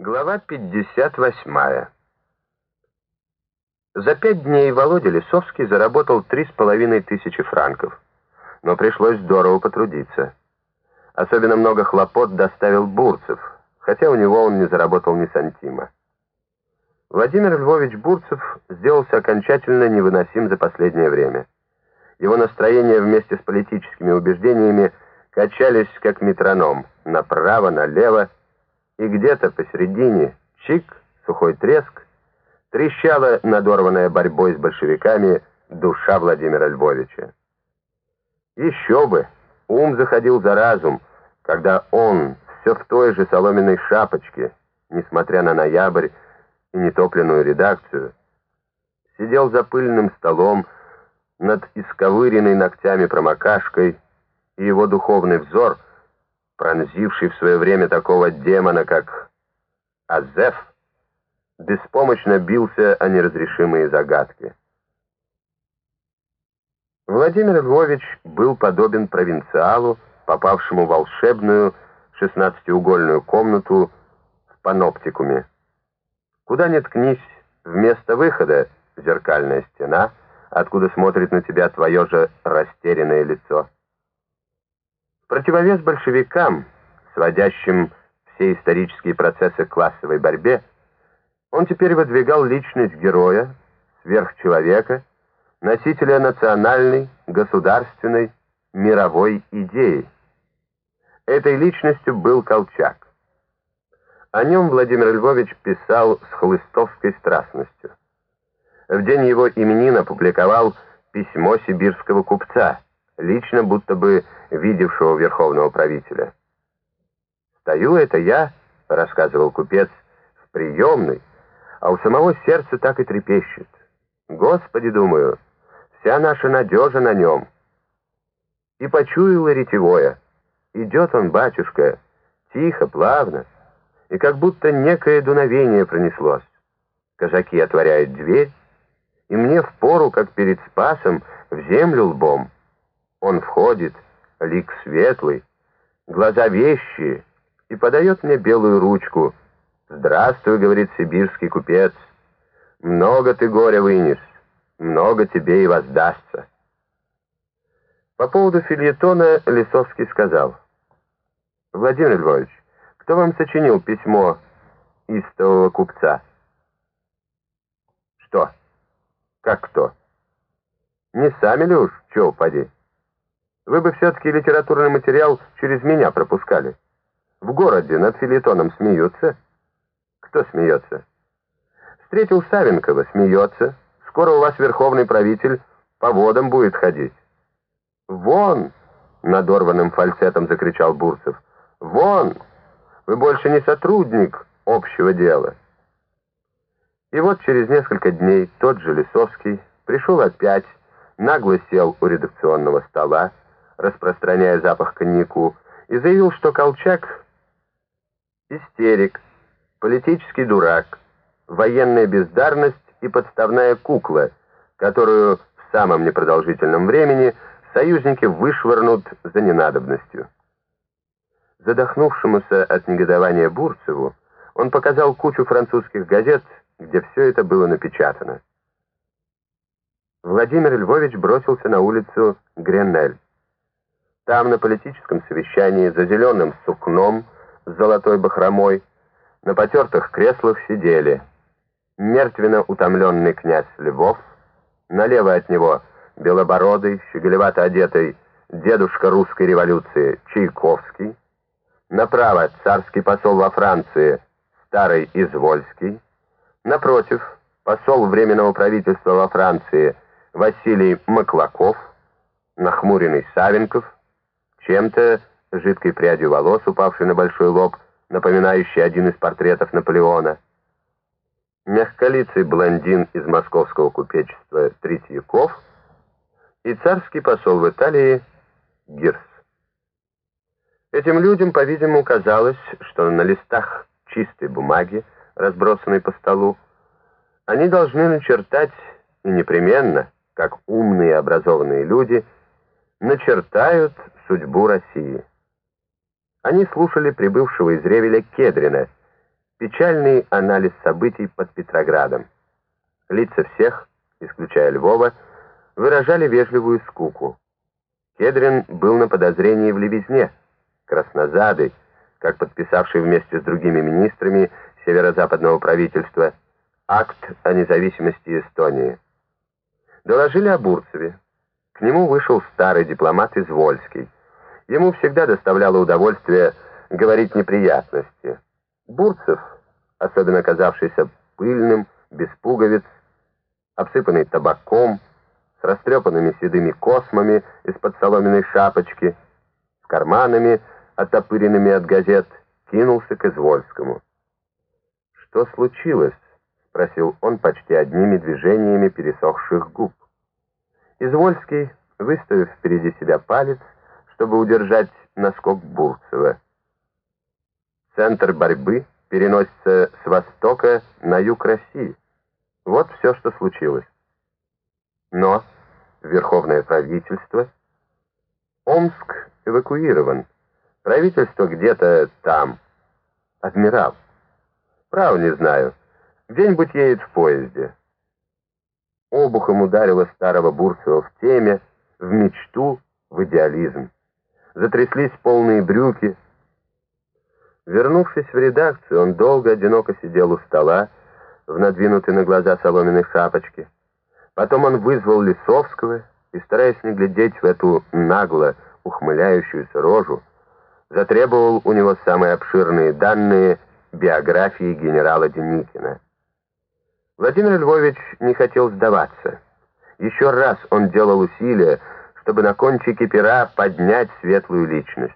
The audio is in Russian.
Глава 58. За пять дней Володя Лисовский заработал три с половиной тысячи франков. Но пришлось здорово потрудиться. Особенно много хлопот доставил Бурцев, хотя у него он не заработал ни сантима. Владимир Львович Бурцев сделался окончательно невыносим за последнее время. Его настроение вместе с политическими убеждениями качались как метроном, направо, налево, и где-то посередине чик, сухой треск, трещала надорванная борьбой с большевиками душа Владимира Львовича. Еще бы, ум заходил за разум, когда он все в той же соломенной шапочке, несмотря на ноябрь и нетопленную редакцию, сидел за пыльным столом над исковыренной ногтями промокашкой, и его духовный взор — пронзивший в свое время такого демона, как Азеф, беспомощно бился о неразрешимые загадки. Владимир Львович был подобен провинциалу, попавшему в волшебную шестнадцатиугольную комнату в паноптикуме. Куда ни ткнись, вместо выхода зеркальная стена, откуда смотрит на тебя твое же растерянное лицо противовес большевикам, сводящим все исторические процессы к классовой борьбе, он теперь выдвигал личность героя, сверхчеловека, носителя национальной, государственной, мировой идеи. Этой личностью был Колчак. О нем Владимир Львович писал с хлыстовской страстностью. В день его именин опубликовал письмо сибирского купца – лично будто бы видевшего верховного правителя. «Стою это я», — рассказывал купец, — «в приемной, а у самого сердце так и трепещет. Господи, думаю, вся наша надежа на нем». И почуяла ретевое. Идет он, батюшка, тихо, плавно, и как будто некое дуновение пронеслось. Казаки отворяют дверь, и мне впору, как перед Спасом, в землю лбом — входит, лик светлый, глаза вещие, и подает мне белую ручку. «Здравствуй», — говорит сибирский купец, — «много ты горя вынес, много тебе и воздастся». По поводу фильетона Лисовский сказал, «Владимир Львович, кто вам сочинил письмо истового купца?» «Что? Как кто? Не сами ли уж, чё, поди?» Вы бы все-таки литературный материал через меня пропускали. В городе над филетоном смеются. Кто смеется? Встретил Савенкова, смеется. Скоро у вас верховный правитель по водам будет ходить. «Вон!» — надорванным фальцетом закричал Бурцев. «Вон! Вы больше не сотрудник общего дела!» И вот через несколько дней тот же Лисовский пришел опять, нагло сел у редакционного стола, распространяя запах коньяку, и заявил, что Колчак — истерик, политический дурак, военная бездарность и подставная кукла, которую в самом непродолжительном времени союзники вышвырнут за ненадобностью. Задохнувшемуся от негодования Бурцеву он показал кучу французских газет, где все это было напечатано. Владимир Львович бросился на улицу Гренель. Там, на политическом совещании, за зеленым сукном с золотой бахромой, на потертых креслах сидели мертвенно утомленный князь Львов, налево от него белобородый, щеголевато одетый дедушка русской революции Чайковский, направо царский посол во Франции старый Извольский, напротив посол Временного правительства во Франции Василий Маклаков, нахмуренный Савенков, чем-то жидкой прядью волос, упавшей на большой лоб, напоминающий один из портретов Наполеона. Мягколицый блондин из московского купечества Третьяков и царский посол в Италии Гирс. Этим людям, по-видимому, казалось, что на листах чистой бумаги, разбросанной по столу, они должны начертать и непременно, как умные образованные люди, начертают судьбу России. Они слушали прибывшего из Ревеля Кедрина, печальный анализ событий под Петроградом. Лица всех, исключая Львова, выражали вежливую скуку. Кедрин был на подозрении в левизне, краснозадый, как подписавший вместе с другими министрами северо-западного правительства акт о независимости Эстонии. Доложили о Бурцеве. К нему вышел старый дипломат Извольский. Ему всегда доставляло удовольствие говорить неприятности. Бурцев, особенно казавшийся пыльным, без пуговиц, обсыпанный табаком, с растрепанными седыми космами из-под соломенной шапочки, с карманами, оттопыренными от газет, кинулся к Извольскому. «Что случилось?» — спросил он почти одними движениями пересохших губ. Извольский, выставив впереди себя палец, чтобы удержать наскок Бурцева. Центр борьбы переносится с востока на юг России. Вот все, что случилось. Но Верховное правительство... Омск эвакуирован. Правительство где-то там. Адмирал. Право не знаю. Где-нибудь едет в поезде. Обухом ударило старого Бурцева в теме, в мечту, в идеализм. Затряслись полные брюки. Вернувшись в редакцию, он долго одиноко сидел у стола, в надвинутой на глаза соломенной шапочке. Потом он вызвал Лисовского и, стараясь не глядеть в эту нагло ухмыляющуюся рожу, затребовал у него самые обширные данные биографии генерала Деникина. Владимир Львович не хотел сдаваться. Еще раз он делал усилия, чтобы на кончике пера поднять светлую личность.